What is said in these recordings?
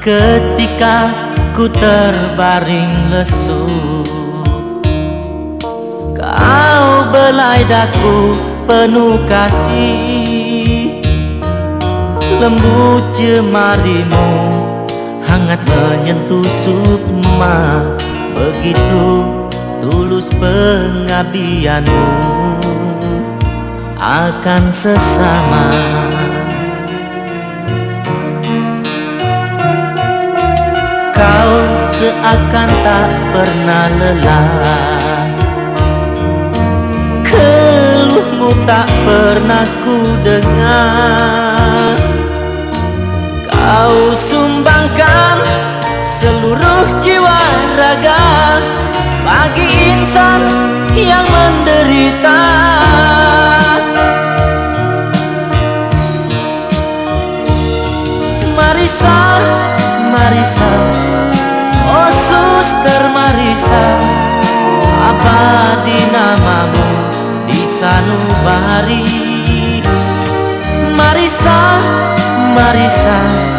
Ketika ku terbaring lesu Kau belai daku penuh kasih. Lembut jemarimu Hangat menyentuh sukma. Begitu tulus pengabdianmu Akan sesama. Seakan tak pernah lelah. Keluhmu tak pernah ku dengar. Kau sumbangkan seluruh jiwa raga Bagi insan yang menderita sanubari Marisa, Marisa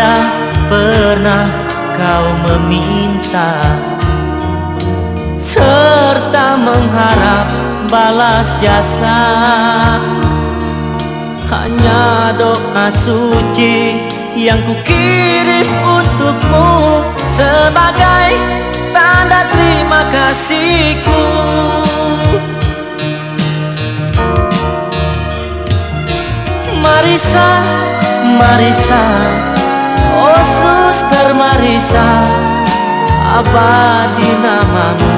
Tiada pernah kau meminta Serta mengharap balas jasa. Hanya doa suci yang kukirim untukmu Sebagai tanda terima kasihku. Marisa, Marisa Abadi namamu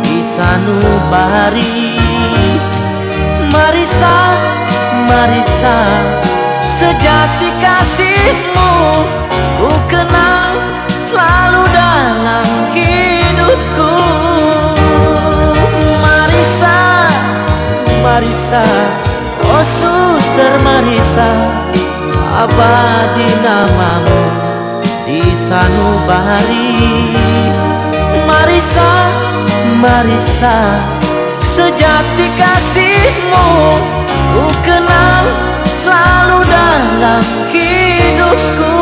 di sanubari Marisa, Marisa Sejati kasihmu Ku kenang selalu dalam hidupku. Marisa, Marisa Oh suster Marisa Abadi namamu di sanubari Marisa, Marisa Sejati kasihmu. Ku kenal selalu dalam hidupku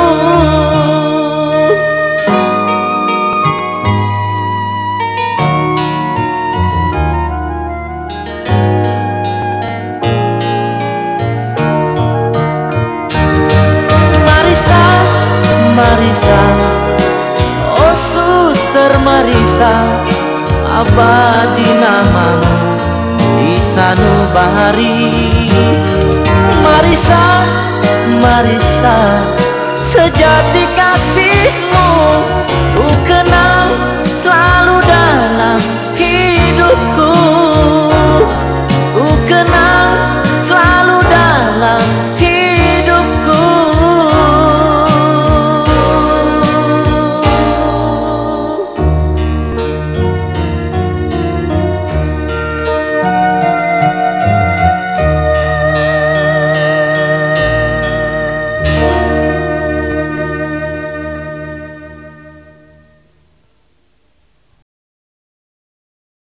Marisa Abadi namamu di sanubari? Marisa, Marisa Sejati kasihmu